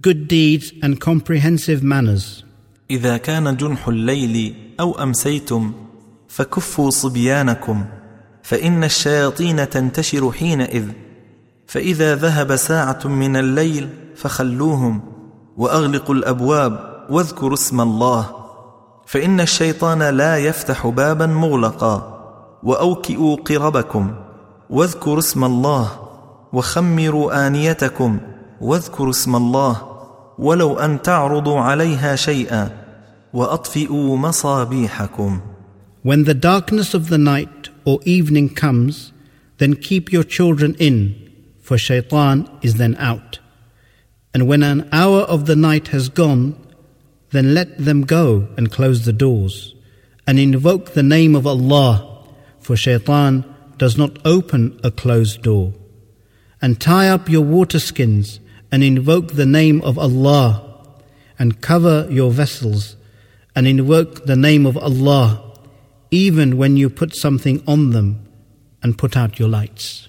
good deeds and comprehensive manners. إذا كان جنح الليل أو أمسيتم فكفوا صبيانكم فإن الشياطين تنتشر حينئذ فإذا ذهب ساعة من الليل فخلوهم وأغلقوا الأبواب واذكروا اسم الله فإن الشيطان لا يفتح بابا مغلقا وأوكئوا قربكم واذكروا اسم الله وخمروا آنيتكم واذكروا اسم الله ولو أن تعرضوا عليها شيئا وأطفئوا مصابيحكم When the darkness of the night or evening comes, then keep your children in, for shaitan is then out. And when an hour of the night has gone, then let them go and close the doors, and invoke the name of Allah, for shaitan does not open a closed door. And tie up your water skins and invoke the name of Allah, and cover your vessels and invoke the name of Allah, even when you put something on them and put out your lights.